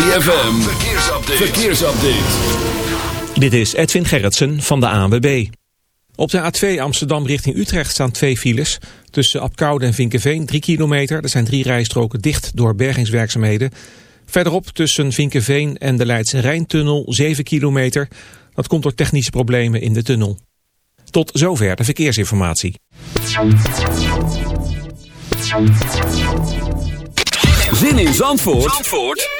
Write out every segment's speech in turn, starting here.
ZFM, verkeersupdate. verkeersupdate. Dit is Edwin Gerritsen van de ANWB. Op de A2 Amsterdam richting Utrecht staan twee files. Tussen Apkoude en Vinkenveen 3 kilometer. Er zijn drie rijstroken dicht door bergingswerkzaamheden. Verderop tussen Vinkenveen en de Leidse Rijntunnel 7 kilometer. Dat komt door technische problemen in de tunnel. Tot zover de verkeersinformatie. Zin in Zandvoort, Zandvoort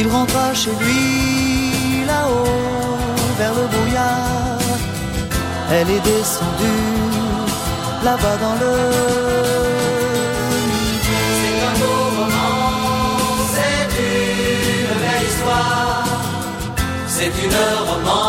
Il rentra chez lui là-haut vers le brouillard. Elle est descendue là-bas dans le C'est un roman, c'est une belle histoire, c'est une romance.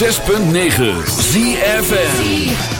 106.9 ZFN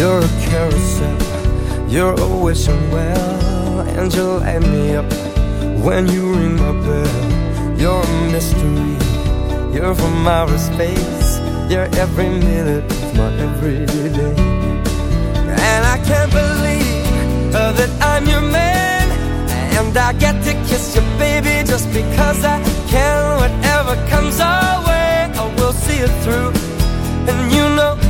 You're a carousel, you're always well, and you light me up when you ring my bell. You're a mystery, you're from outer space, you're every minute of my everyday. And I can't believe uh, that I'm your man, and I get to kiss you, baby, just because I can. Whatever comes our way, I will see it through, and you know